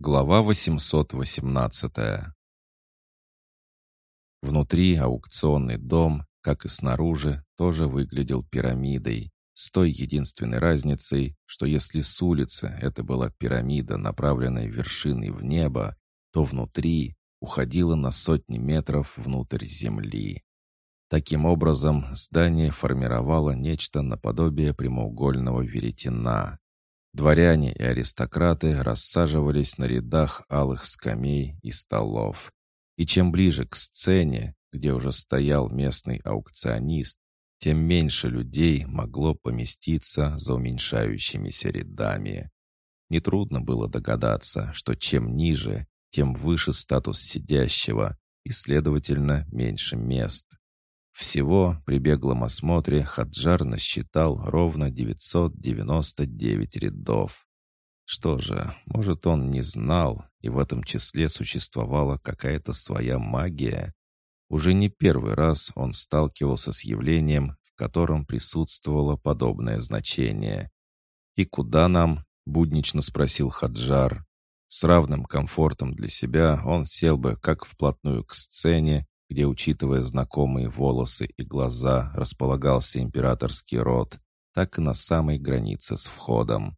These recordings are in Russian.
Глава 818 Внутри аукционный дом, как и снаружи, тоже выглядел пирамидой, с той единственной разницей, что если с улицы это была пирамида, направленная вершиной в небо, то внутри уходила на сотни метров внутрь земли. Таким образом, здание формировало нечто наподобие прямоугольного веретена. Дворяне и аристократы рассаживались на рядах алых скамей и столов. И чем ближе к сцене, где уже стоял местный аукционист, тем меньше людей могло поместиться за уменьшающимися рядами. Нетрудно было догадаться, что чем ниже, тем выше статус сидящего и, следовательно, меньше мест. Всего при беглом осмотре Хаджар насчитал ровно 999 рядов. Что же, может, он не знал, и в этом числе существовала какая-то своя магия? Уже не первый раз он сталкивался с явлением, в котором присутствовало подобное значение. «И куда нам?» — буднично спросил Хаджар. С равным комфортом для себя он сел бы как вплотную к сцене, где, учитывая знакомые волосы и глаза, располагался императорский род, так и на самой границе с входом.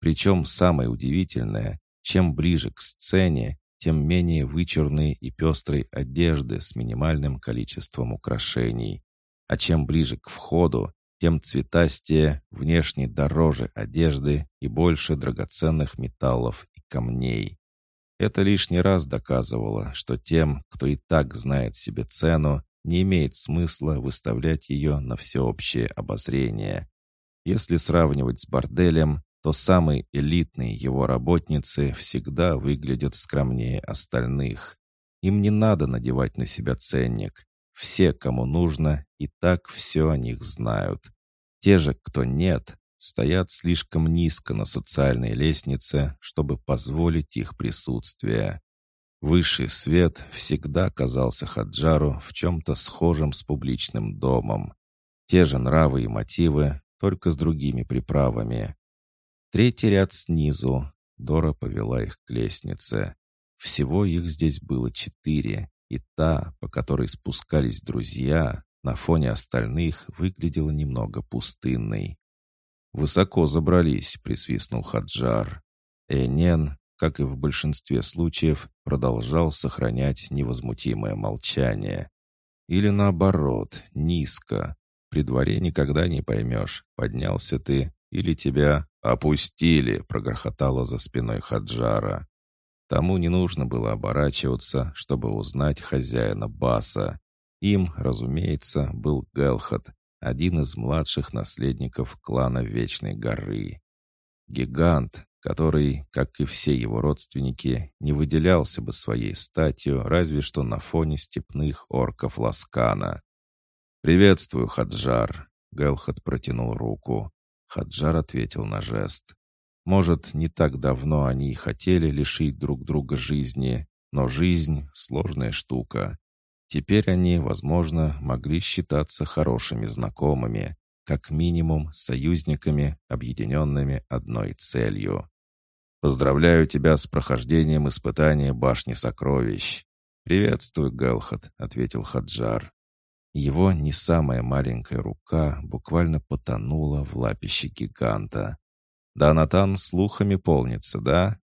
Причем самое удивительное, чем ближе к сцене, тем менее вычурной и пестрой одежды с минимальным количеством украшений. А чем ближе к входу, тем цветастее, внешне дороже одежды и больше драгоценных металлов и камней. Это лишний раз доказывало, что тем, кто и так знает себе цену, не имеет смысла выставлять ее на всеобщее обозрение. Если сравнивать с борделем, то самые элитные его работницы всегда выглядят скромнее остальных. Им не надо надевать на себя ценник. Все, кому нужно, и так все о них знают. Те же, кто нет, стоят слишком низко на социальной лестнице, чтобы позволить их присутствие. Высший свет всегда казался Хаджару в чем-то схожем с публичным домом. Те же нравы и мотивы, только с другими приправами. Третий ряд снизу. Дора повела их к лестнице. Всего их здесь было четыре, и та, по которой спускались друзья, на фоне остальных выглядела немного пустынной. «Высоко забрались», — присвистнул Хаджар. Энен, как и в большинстве случаев, продолжал сохранять невозмутимое молчание. Или наоборот, низко. При дворе никогда не поймешь, поднялся ты или тебя опустили, прогрохотало за спиной Хаджара. Тому не нужно было оборачиваться, чтобы узнать хозяина баса. Им, разумеется, был Гелхат, один из младших наследников клана Вечной горы. Гигант, который, как и все его родственники, не выделялся бы своей статью разве что на фоне степных орков Ласкана. «Приветствую, Хаджар!» — Гелхат протянул руку. Хаджар ответил на жест. Может, не так давно они и хотели лишить друг друга жизни, но жизнь — сложная штука. Теперь они, возможно, могли считаться хорошими знакомыми, как минимум союзниками, объединенными одной целью. «Поздравляю тебя с прохождением испытания Башни Сокровищ!» «Приветствую, Гелхат», — ответил Хаджар. Его не самая маленькая рука буквально потонула в лапище гиганта. «Да Натан слухами полнится, да?»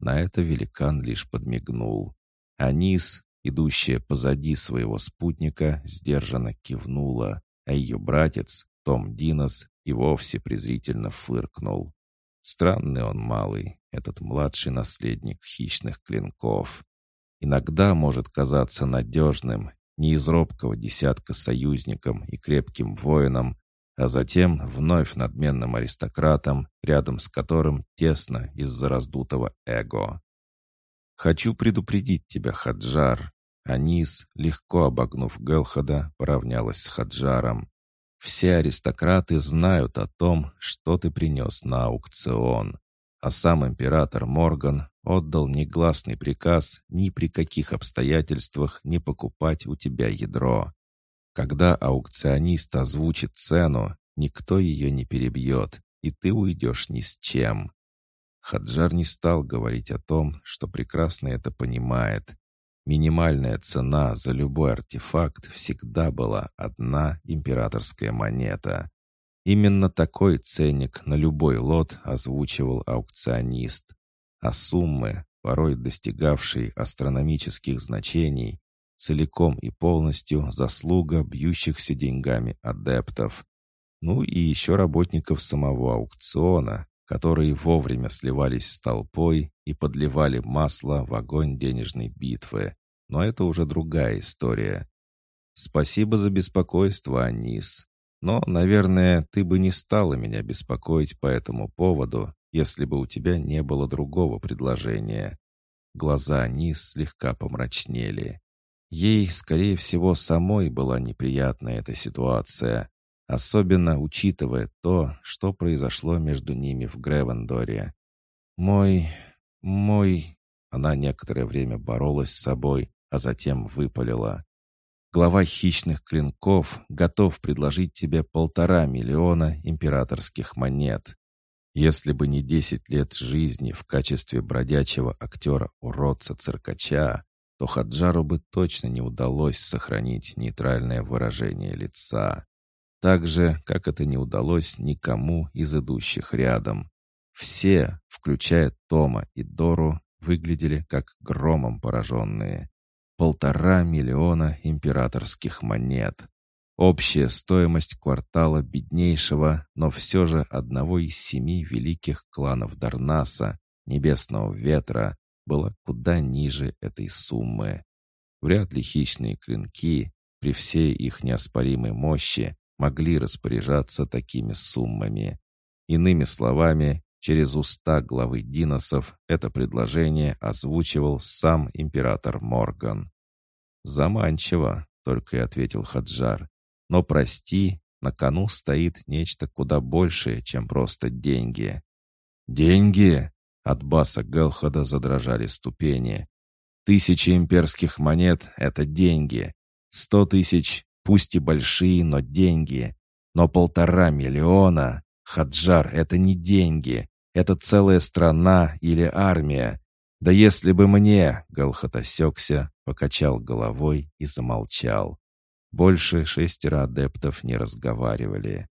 На это великан лишь подмигнул. Анис, идущая позади своего спутника, сдержанно кивнула, а ее братец, Том Динос, и вовсе презрительно фыркнул. Странный он малый, этот младший наследник хищных клинков. Иногда может казаться надежным, не из робкого десятка союзником и крепким воином, а затем вновь надменным аристократом, рядом с которым тесно из-за раздутого эго. «Хочу предупредить тебя, Хаджар», Анис, легко обогнув Гелхада, поравнялась с Хаджаром. «Все аристократы знают о том, что ты принес на аукцион, а сам император Морган отдал негласный приказ ни при каких обстоятельствах не покупать у тебя ядро. Когда аукционист озвучит цену, никто ее не перебьет, и ты уйдешь ни с чем». Хаджар не стал говорить о том, что прекрасно это понимает. Минимальная цена за любой артефакт всегда была одна императорская монета. Именно такой ценник на любой лот озвучивал аукционист. А суммы, порой достигавшие астрономических значений, целиком и полностью заслуга бьющихся деньгами адептов. Ну и еще работников самого аукциона, которые вовремя сливались с толпой и подливали масло в огонь денежной битвы. Но это уже другая история. Спасибо за беспокойство, Анис. Но, наверное, ты бы не стала меня беспокоить по этому поводу, если бы у тебя не было другого предложения. Глаза Анис слегка помрачнели. Ей, скорее всего, самой была неприятна эта ситуация, особенно учитывая то, что произошло между ними в Гревендоре. «Мой... мой...» Она некоторое время боролась с собой, а затем выпалила. «Глава хищных клинков готов предложить тебе полтора миллиона императорских монет. Если бы не десять лет жизни в качестве бродячего актера-уродца-циркача, то Хаджару бы точно не удалось сохранить нейтральное выражение лица. Так же, как это не удалось никому из идущих рядом. Все, включая Тома и Дору, выглядели как громом пораженные. Полтора миллиона императорских монет. Общая стоимость квартала беднейшего, но все же одного из семи великих кланов Дарнаса, Небесного Ветра, была куда ниже этой суммы. Вряд ли хищные клинки, при всей их неоспоримой мощи, могли распоряжаться такими суммами. Иными словами, через уста главы Диносов это предложение озвучивал сам император Морган. «Заманчиво», — только и ответил Хаджар. «Но прости, на кону стоит нечто куда большее, чем просто деньги». «Деньги?» — от баса Гелхада задрожали ступени. «Тысячи имперских монет — это деньги. Сто тысяч Пусть и большие, но деньги. Но полтора миллиона... Хаджар — это не деньги. Это целая страна или армия. Да если бы мне... Галхат осекся, покачал головой и замолчал. Больше шестеро адептов не разговаривали.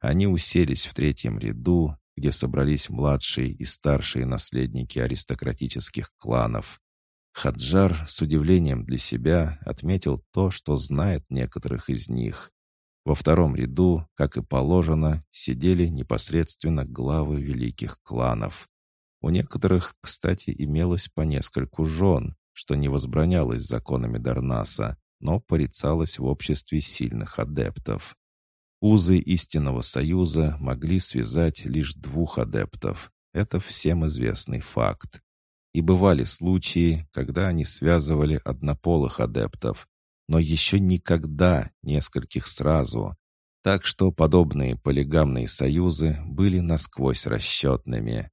Они уселись в третьем ряду, где собрались младшие и старшие наследники аристократических кланов. Хаджар с удивлением для себя отметил то, что знает некоторых из них. Во втором ряду, как и положено, сидели непосредственно главы великих кланов. У некоторых, кстати, имелось по нескольку жен, что не возбранялось законами Дарнаса, но порицалось в обществе сильных адептов. Узы истинного союза могли связать лишь двух адептов. Это всем известный факт. И бывали случаи, когда они связывали однополых адептов, но еще никогда нескольких сразу. Так что подобные полигамные союзы были насквозь расчетными.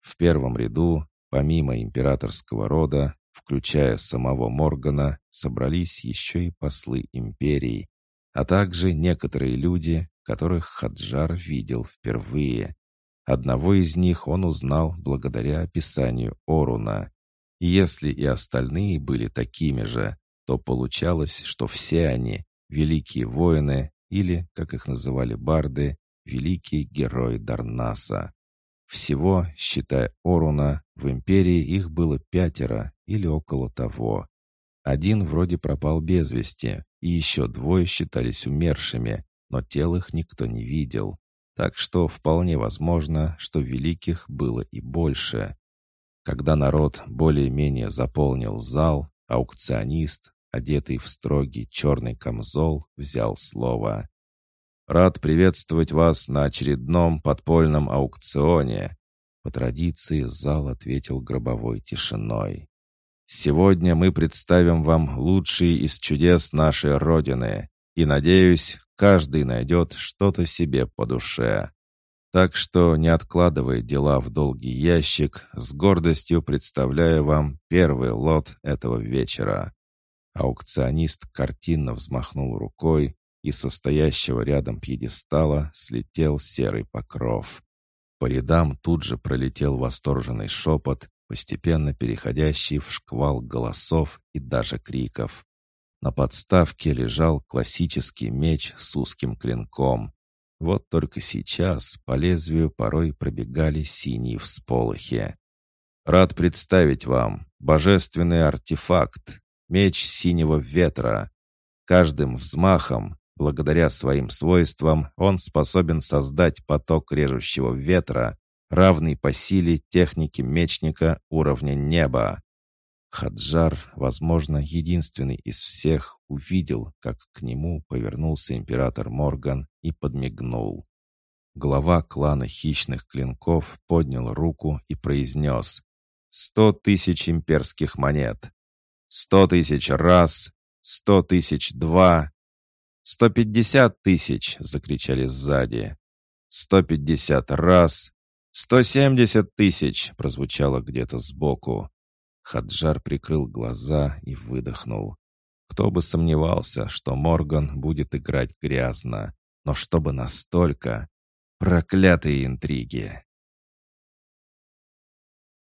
В первом ряду, помимо императорского рода, включая самого Моргана, собрались еще и послы империи, а также некоторые люди, которых Хаджар видел впервые. Одного из них он узнал благодаря описанию Оруна. И если и остальные были такими же, то получалось, что все они — великие воины или, как их называли барды, великие герои Дарнаса. Всего, считая Оруна, в империи их было пятеро или около того. Один вроде пропал без вести, и еще двое считались умершими, но тел их никто не видел. Так что вполне возможно, что великих было и больше. Когда народ более-менее заполнил зал, аукционист, одетый в строгий черный камзол, взял слово. «Рад приветствовать вас на очередном подпольном аукционе». По традиции зал ответил гробовой тишиной. «Сегодня мы представим вам лучшие из чудес нашей Родины, и, надеюсь, каждый найдет что-то себе по душе. Так что, не откладывая дела в долгий ящик, с гордостью представляю вам первый лот этого вечера. Аукционист картинно взмахнул рукой, и со стоящего рядом пьедестала слетел серый покров. По рядам тут же пролетел восторженный шепот, постепенно переходящий в шквал голосов и даже криков. На подставке лежал классический меч с узким клинком. Вот только сейчас по лезвию порой пробегали синие всполохи. «Рад представить вам божественный артефакт, меч синего ветра. Каждым взмахом Благодаря своим свойствам он способен создать поток режущего ветра, равный по силе техники мечника уровня неба. Хаджар, возможно, единственный из всех, увидел, как к нему повернулся император Морган и подмигнул. Глава клана хищных клинков поднял руку и произнес «Сто тысяч имперских монет! Сто тысяч раз! Сто тысяч два! «Сто пятьдесят тысяч!» — закричали сзади. «Сто пятьдесят раз!» «Сто семьдесят тысяч!» — прозвучало где-то сбоку. Хаджар прикрыл глаза и выдохнул. Кто бы сомневался, что Морган будет играть грязно. Но чтобы настолько... Проклятые интриги!